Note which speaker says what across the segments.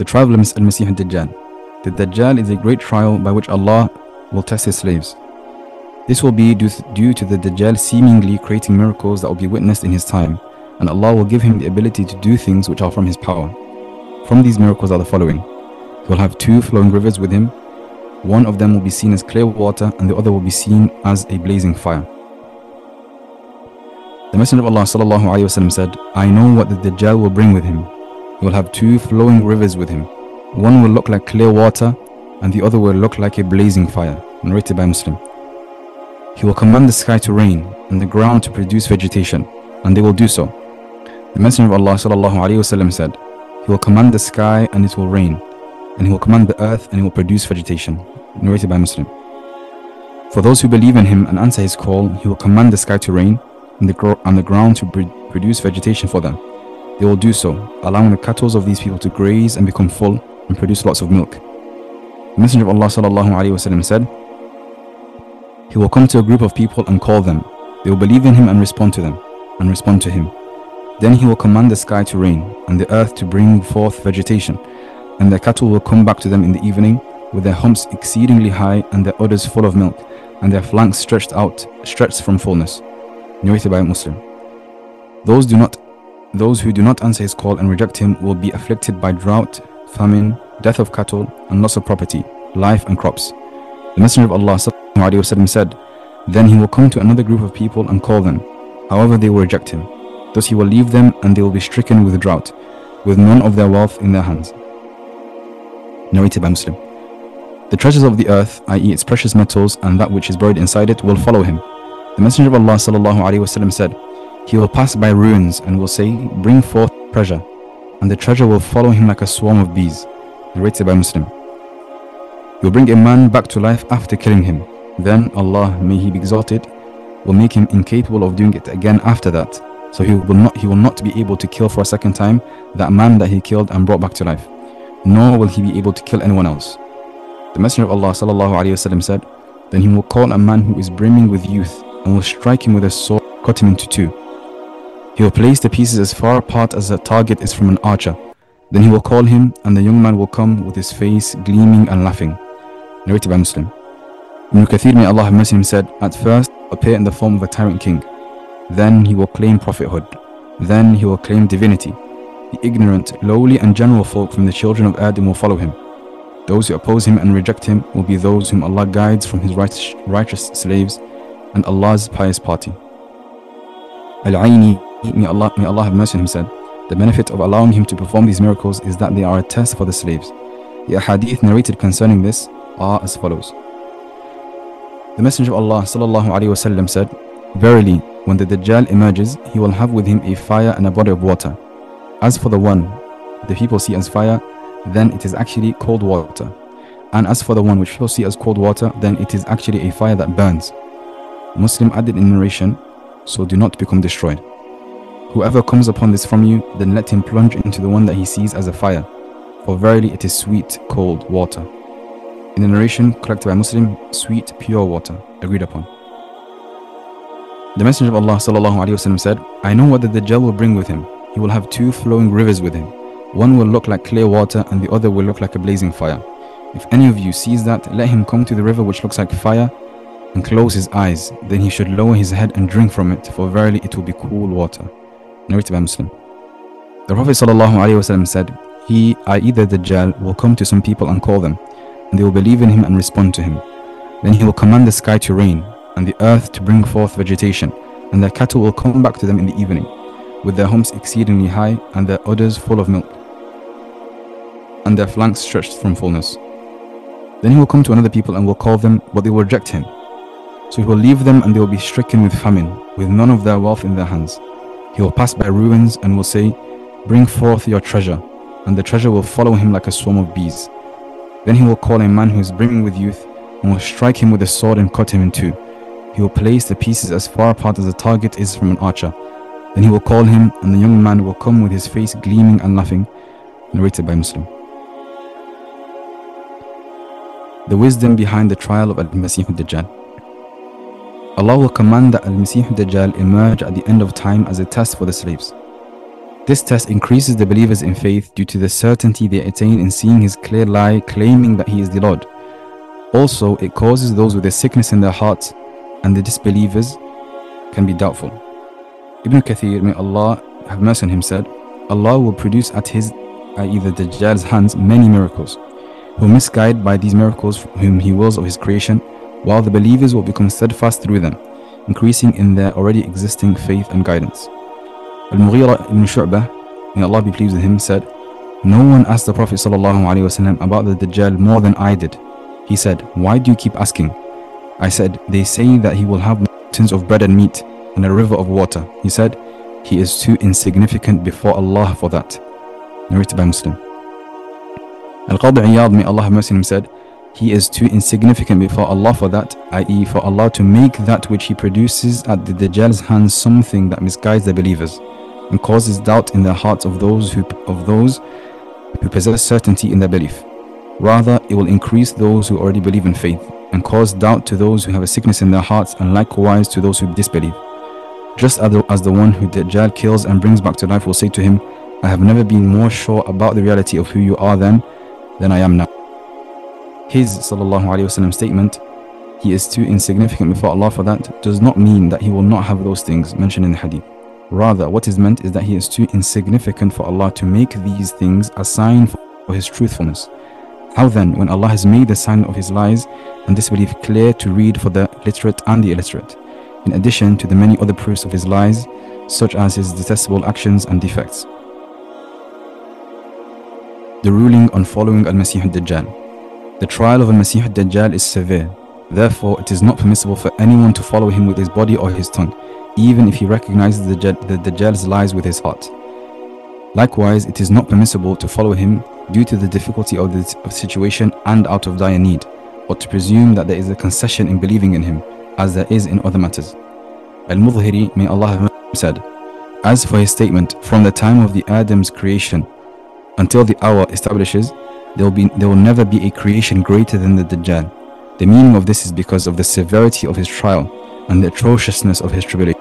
Speaker 1: The trial of Al-Masih al-Dajjal. The Dajjal is a great trial by which Allah will test his slaves. This will be due, to the Dajjal seemingly creating miracles that will be witnessed in his time, and Allah will give him the ability to do things which are from his power. From these miracles are the following. He will have two flowing rivers with him. One of them will be seen as clear water, and the other will be seen as a blazing fire. The Messenger of Allah وسلم, said, I know what the Dajjal will bring with him. He will have two flowing rivers with him. One will look like clear water and the other will look like a blazing fire. Narrated by Muslim. He will command the sky to rain and the ground to produce vegetation, and they will do so. The Messenger of Allah وسلم, said, He will command the sky and it will rain, and He will command the earth and it will produce vegetation. Narrated by Muslim. For those who believe in Him and answer His call, He will command the sky to rain and the, and the ground to produce vegetation for them. they will do so, allowing the cattle of these people to graze and become full and produce lots of milk. The Messenger of Allah sallallahu alaihi wasallam said, He will come to a group of people and call them. They will believe in Him and respond to them, and respond to Him. Then He will command the sky to rain and the earth to bring forth vegetation, and their cattle will come back to them in the evening with their humps exceedingly high and their udders full of milk, and their flanks stretched out, stretched from fullness. Narrated by Muslim. Those do not those who do not answer his call and reject him will be afflicted by drought, famine, death of cattle, and loss of property, life and crops. The Messenger of Allah وسلم, said, Then he will come to another group of people and call them. However, they will reject him. Thus he will leave them and they will be stricken with drought, with none of their wealth in their hands. Narrated by Muslim. The treasures of the earth, i.e., its precious metals and that which is buried inside it, will follow him. The Messenger of Allah وسلم, said, he will pass by ruins and will say, Bring forth treasure, and the treasure will follow him like a swarm of bees. Narrated by Muslim. He will bring a man back to life after killing him. Then Allah, may He be exalted, will make him incapable of doing it again after that. So he will not he will not be able to kill for a second time that man that he killed and brought back to life. Nor will he be able to kill anyone else. The Messenger of Allah وسلم, said, Then he will call a man who is brimming with youth and will strike him with a sword, cut him into two. He will place the pieces as far apart as the target is from an archer. Then he will call him, and the young man will come with his face gleaming and laughing. Narrated by Muslim. Ibn Kathir, may Allah have mercy him, said, At first, appear in the form of a tyrant king. Then he will claim prophethood. Then he will claim divinity. The ignorant, lowly, and general folk from the children of Adam will follow him. Those who oppose him and reject him will be those whom Allah guides from his righteous, righteous slaves and Allah's pious party. Al-Aini May Allah, may Allah have mercy on him said, The benefit of allowing him to perform these miracles is that they are a test for the slaves. The hadith narrated concerning this are as follows. The Messenger of Allah وسلم, said, Verily, when the Dajjal emerges, he will have with him a fire and a body of water. As for the one the people see as fire, then it is actually cold water. And as for the one which people see as cold water, then it is actually a fire that burns. Muslim added in narration, so do not become destroyed. Whoever comes upon this from you, then let him plunge into the one that he sees as a fire, for verily it is sweet, cold water. In the narration collected by Muslim, sweet, pure water, agreed upon. The Messenger of Allah وسلم, said, I know what the Dajjal will bring with him. He will have two flowing rivers with him. One will look like clear water and the other will look like a blazing fire. If any of you sees that, let him come to the river which looks like fire and close his eyes. Then he should lower his head and drink from it, for verily it will be cool water narrated by Muslim. The Prophet ﷺ said, He, i.e. the Dajjal, will come to some people and call them, and they will believe in him and respond to him. Then he will command the sky to rain, and the earth to bring forth vegetation, and their cattle will come back to them in the evening, with their humps exceedingly high, and their udders full of milk, and their flanks stretched from fullness. Then he will come to another people and will call them, but they will reject him. So he will leave them and they will be stricken with famine, with none of their wealth in their hands. He will pass by ruins and will say, Bring forth your treasure, and the treasure will follow him like a swarm of bees. Then he will call a man who is brimming with youth, and will strike him with a sword and cut him in two. He will place the pieces as far apart as the target is from an archer. Then he will call him, and the young man will come with his face gleaming and laughing. Narrated by Muslim. The wisdom behind the trial of Al-Masih al-Dajjal. Allah will command that Al-Masih Dajjal emerge at the end of time as a test for the slaves. This test increases the believers in faith due to the certainty they attain in seeing his clear lie claiming that he is the Lord. Also, it causes those with a sickness in their hearts and the disbelievers can be doubtful. Ibn Kathir, may Allah have mercy on him, said, Allah will produce at his, i.e. the Dajjal's hands, many miracles. Who will misguide by these miracles whom he wills of his creation, while the believers will become steadfast through them, increasing in their already existing faith and guidance. Al-Mughira ibn Shu'bah, may Allah be pleased with him, said, No one asked the Prophet ﷺ about the Dajjal more than I did. He said, Why do you keep asking? I said, They say that he will have mountains of bread and meat and a river of water. He said, He is too insignificant before Allah for that. Narrated by Muslim. Al-Qadi Iyad, may Allah have mercy on him, said, He is too insignificant before Allah for that, i.e. for Allah to make that which He produces at the Dajjal's hands something that misguides the believers and causes doubt in the hearts of those who of those who possess certainty in their belief. Rather, it will increase those who already believe in faith and cause doubt to those who have a sickness in their hearts and likewise to those who disbelieve. Just as the, as the one who Dajjal kills and brings back to life will say to him, I have never been more sure about the reality of who you are then than I am now His وسلم, statement, he is too insignificant before Allah for that, does not mean that he will not have those things mentioned in the hadith. Rather, what is meant is that he is too insignificant for Allah to make these things a sign for his truthfulness. How then, when Allah has made the sign of his lies and disbelief clear to read for the literate and the illiterate, in addition to the many other proofs of his lies, such as his detestable actions and defects? The ruling on following Al-Masih al-Dajjal The trial of Al-Masih al-Dajjal is severe, therefore it is not permissible for anyone to follow him with his body or his tongue even if he recognizes the, the Dajjal's lies with his heart. Likewise, it is not permissible to follow him due to the difficulty of the situation and out of dire need, or to presume that there is a concession in believing in him, as there is in other matters. Al-Mudhiri, may Allah have him said, As for his statement, from the time of the Adam's creation until the hour establishes, there will, be, there will never be a creation greater than the Dajjal. The meaning of this is because of the severity of his trial and the atrociousness of his tribulation.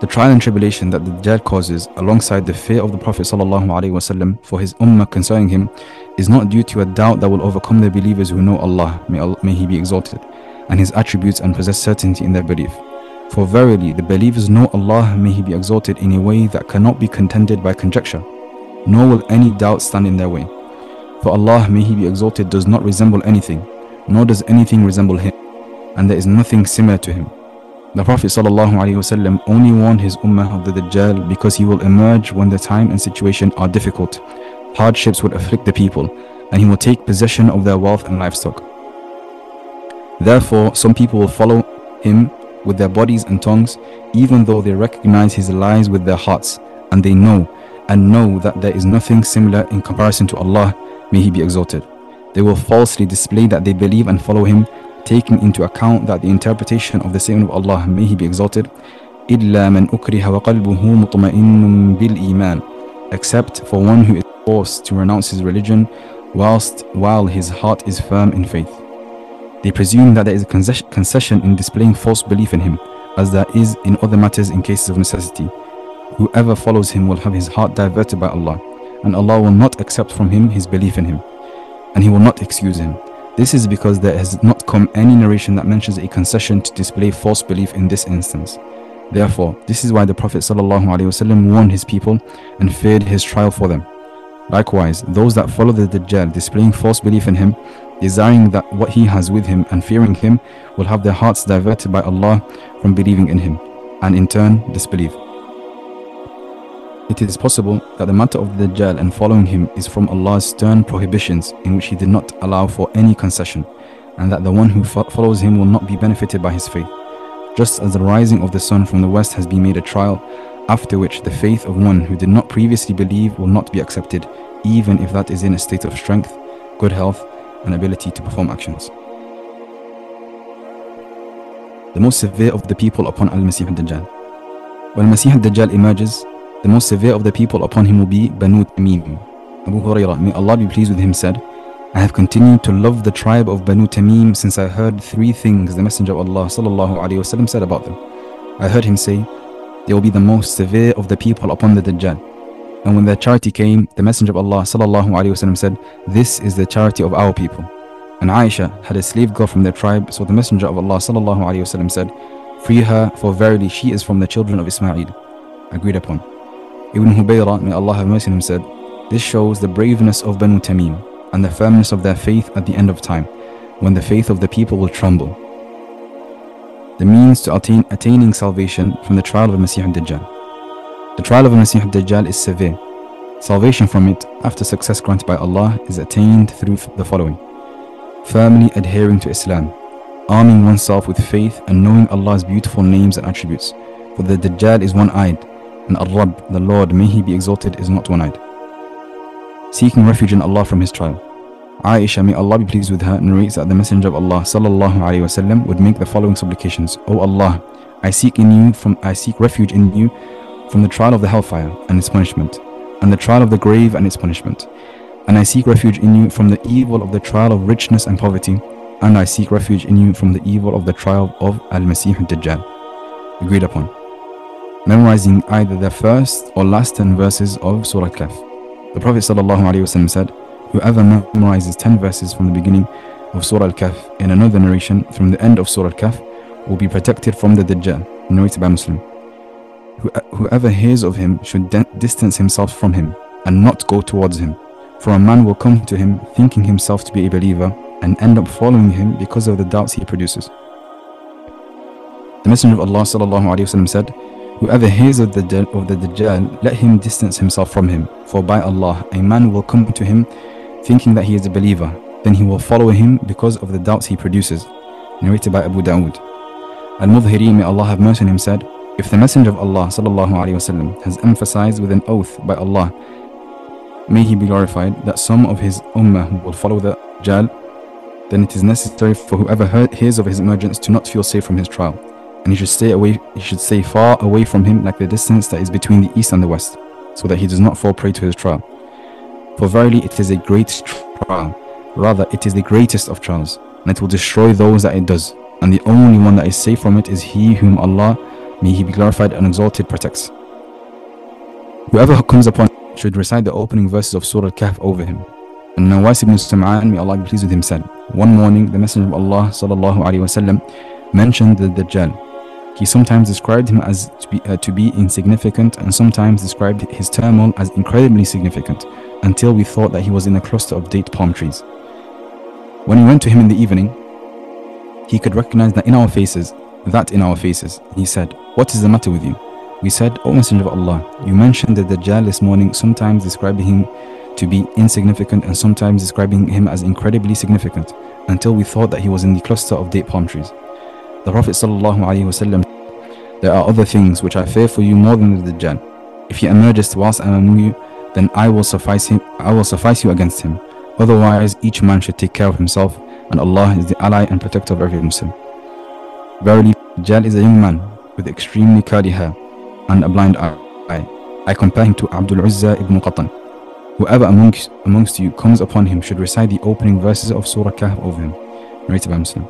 Speaker 1: The trial and tribulation that the Dajjal causes alongside the fear of the Prophet ﷺ for his ummah concerning him is not due to a doubt that will overcome the believers who know Allah, may, Allah, may He be exalted, and His attributes and possess certainty in their belief. For verily the believers know Allah, may He be exalted, in a way that cannot be contended by conjecture, nor will any doubt stand in their way. For Allah, may He be exalted, does not resemble anything, nor does anything resemble Him, and there is nothing similar to Him. The Prophet ﷺ only warned his ummah of the Dajjal because he will emerge when the time and situation are difficult. Hardships will afflict the people, and he will take possession of their wealth and livestock. Therefore, some people will follow him with their bodies and tongues, even though they recognize his lies with their hearts, and they know and know that there is nothing similar in comparison to Allah, may He be exalted. They will falsely display that they believe and follow Him taking into account that the interpretation of the saying of Allah, may He be exalted, إِلَّا مَنْ أُكْرِهَ وَقَلْبُهُ مُطْمَئِنٌ بِالْإِيمَانِ Except for one who is forced to renounce his religion whilst while his heart is firm in faith. They presume that there is a concession in displaying false belief in him, as there is in other matters in cases of necessity. Whoever follows him will have his heart diverted by Allah, and Allah will not accept from him his belief in him, and He will not excuse him. This is because there has not come any narration that mentions a concession to display false belief in this instance. Therefore, this is why the Prophet ﷺ warned his people and feared his trial for them. Likewise, those that follow the Dajjal, displaying false belief in him, desiring that what he has with him and fearing him, will have their hearts diverted by Allah from believing in him, and in turn disbelieve. It is possible that the matter of the Dajjal and following him is from Allah's stern prohibitions in which He did not allow for any concession, and that the one who fo follows him will not be benefited by his faith. Just as the rising of the sun from the west has been made a trial, after which the faith of one who did not previously believe will not be accepted, even if that is in a state of strength, good health, and ability to perform actions. The most severe of the people upon Al-Masih al-Dajjal. When Masih al-Dajjal emerges, the most severe of the people upon him will be Banu Tamim. Abu Hurairah, may Allah be pleased with him, said, I have continued to love the tribe of Banu Tamim since I heard three things the Messenger of Allah وسلم, said about them. I heard him say, They will be the most severe of the people upon the Dajjal. And when their charity came, the Messenger of Allah sallallahu alaihi wasallam said, This is the charity of our people. And Aisha had a slave girl from their tribe, so the Messenger of Allah sallallahu alaihi wasallam said, Free her, for verily she is from the children of Ismail. Agreed upon. Ibn Hubayra, may Allah have mercy on him, said, This shows the braveness of Banu Tamim and the firmness of their faith at the end of time, when the faith of the people will tremble. The means to attain, attaining salvation from the trial of Masih al-Dajjal. The trial of Masih al-Dajjal is severe. Salvation from it, after success granted by Allah, is attained through the following. Firmly adhering to Islam, arming oneself with faith and knowing Allah's beautiful names and attributes. For the Dajjal is one-eyed, and Ar-Rabb, the Lord, may He be exalted, is not one-eyed. Seeking refuge in Allah from His trial. Aisha, may Allah be pleased with her, narrates that the Messenger of Allah sallallahu alaihi wasallam would make the following supplications: O Allah, I seek in you from I seek refuge in you from the trial of the hellfire and its punishment, and the trial of the grave and its punishment. And I seek refuge in you from the evil of the trial of richness and poverty, and I seek refuge in you from the evil of the trial of Al-Masih al-Dajjal. Agreed upon memorizing either the first or last 10 verses of Surah Kahf. The Prophet ﷺ said, Whoever memorizes 10 verses from the beginning of Surah Al-Kahf in another narration from the end of Surah Al-Kahf will be protected from the Dajjal, narrated by Muslim. Whoever hears of him should distance himself from him and not go towards him. For a man will come to him thinking himself to be a believer and end up following him because of the doubts he produces. The Messenger of Allah ﷺ said, Whoever hears of the, of the Dajjal, let him distance himself from him. For by Allah, a man will come to him thinking that he is a believer, then he will follow him because of the doubts he produces. Narrated by Abu Dawood. Al-Mudhiri, may Allah have mercy on him, said, If the Messenger of Allah وسلم, has emphasized with an oath by Allah, may he be glorified, that some of his ummah will follow the Jal, then it is necessary for whoever hears of his emergence to not feel safe from his trial, and he should stay away he should stay far away from him like the distance that is between the east and the west, so that he does not fall prey to his trial. For verily it is a great trial, rather it is the greatest of trials, and it will destroy those that it does. And the only one that is safe from it is he whom Allah, may he be glorified and exalted, protects. Whoever comes upon should recite the opening verses of Surah Al-Kahf over him. And Nawas ibn Sam'an, may Allah be pleased with him, said, One morning the Messenger of Allah sallallahu alaihi wasallam mentioned the Dajjal he sometimes described him as to be, uh, to be insignificant and sometimes described his turmoil as incredibly significant until we thought that he was in a cluster of date palm trees. When we went to him in the evening, he could recognize that in our faces, that in our faces. He said, What is the matter with you? We said, O Messenger of Allah, you mentioned the Dajjal this morning, sometimes describing him to be insignificant and sometimes describing him as incredibly significant, until we thought that he was in the cluster of date palm trees. The Prophet there are other things which I fear for you more than the Dajjal. If he emerges whilst I am among you, then I will suffice him I will suffice you against him. Otherwise each man should take care of himself, and Allah is the ally and protector of every Muslim. Verily, Dajjal is a young man with extremely curly hair and a blind eye. I compare him to Abdul Uzza ibn Qatan. Whoever amongst, amongst you comes upon him should recite the opening verses of Surah Kahf over him. Narrated by Muslim.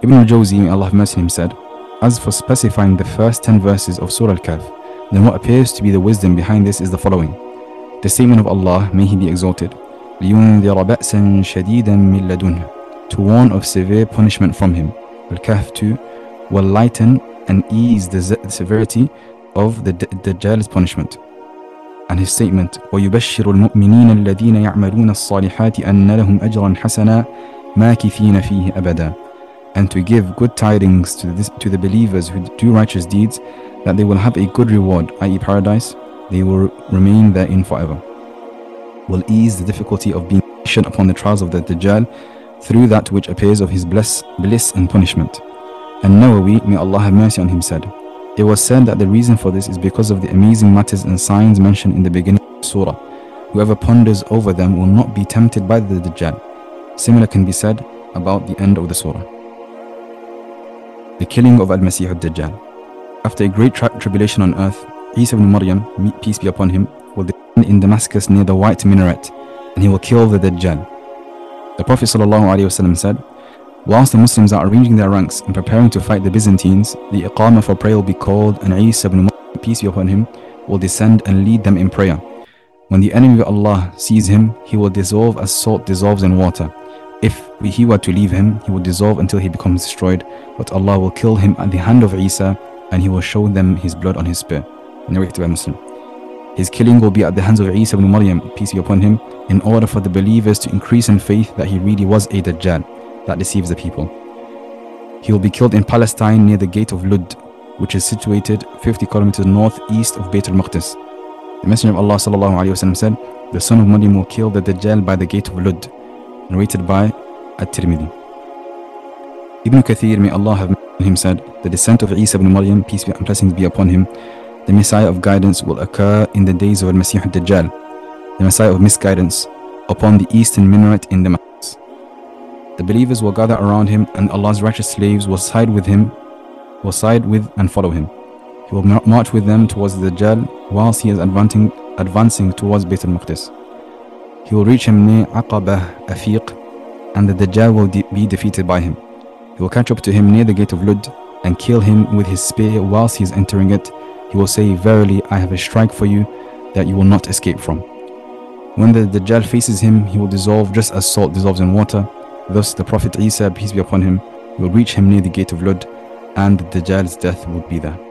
Speaker 1: Ibn al-Jawzi, may Allah have mercy on him, said, As for specifying the first 10 verses of Surah Al-Kahf, then what appears to be the wisdom behind this is the following. The statement of Allah, may He be exalted, لِيُنذِرَ بَأْسًا شَدِيدًا مِنْ لَدُنْهُ To warn of severe punishment from Him. Al-Kahf 2 will lighten and ease the severity of the Dajjal's punishment. And his statement, وَيُبَشِّرُ الْمُؤْمِنِينَ الَّذِينَ يَعْمَلُونَ الصَّالِحَاتِ أَنَّ لَهُمْ أَجْرًا حَسَنًا مَاكِثِينَ فِيهِ أَبَدًا and to give good tidings to, this, to the believers who do righteous deeds that they will have a good reward, i.e., paradise, they will remain therein forever. Will ease the difficulty of being patient upon the trials of the Dajjal through that which appears of his bliss, bliss and punishment. And Nawawi, may Allah have mercy on him, said, It was said that the reason for this is because of the amazing matters and signs mentioned in the beginning of the surah. Whoever ponders over them will not be tempted by the Dajjal. Similar can be said about the end of the surah the killing of Al-Masih al-Dajjal. After a great tri tribulation on earth, Isa ibn Maryam, peace be upon him, will descend in Damascus near the white minaret, and he will kill the Dajjal. The Prophet ﷺ said, Whilst the Muslims are arranging their ranks and preparing to fight the Byzantines, the Iqamah for prayer will be called, and Isa ibn Maryam, peace be upon him, will descend and lead them in prayer. When the enemy of Allah sees him, he will dissolve as salt dissolves in water. If he were to leave him, he will dissolve until he becomes destroyed, but Allah will kill him at the hand of Isa, and he will show them his blood on his spear. Narrated by Muslim. His killing will be at the hands of Isa ibn Maryam, peace be upon him, in order for the believers to increase in faith that he really was a Dajjal that deceives the people. He will be killed in Palestine near the gate of Lud, which is situated 50 kilometers northeast of Bayt al-Maqdis. The Messenger of Allah وسلم, said, The son of Maryam will kill the Dajjal by the gate of Lud, narrated by At-Tirmidhi. Ibn Kathir, may Allah have him said, The descent of Isa ibn Maryam, peace be and blessings be upon him, the Messiah of guidance will occur in the days of Al-Masih al-Dajjal, the Messiah of misguidance, upon the eastern minaret in the Damascus. The believers will gather around him and Allah's righteous slaves will side with him, will side with and follow him. He will march with them towards the Dajjal whilst he is advancing, advancing towards Bayt al-Maqdis. He will reach him near Aqabah Afiq and the Dajjal will de be defeated by him. He will catch up to him near the gate of Lud and kill him with his spear whilst he is entering it he will say, Verily, I have a strike for you that you will not escape from. When the Dajjal faces him, he will dissolve just as salt dissolves in water. Thus, the Prophet Isa, peace be upon him, will reach him near the gate of Lud, and the Dajjal's death will be there.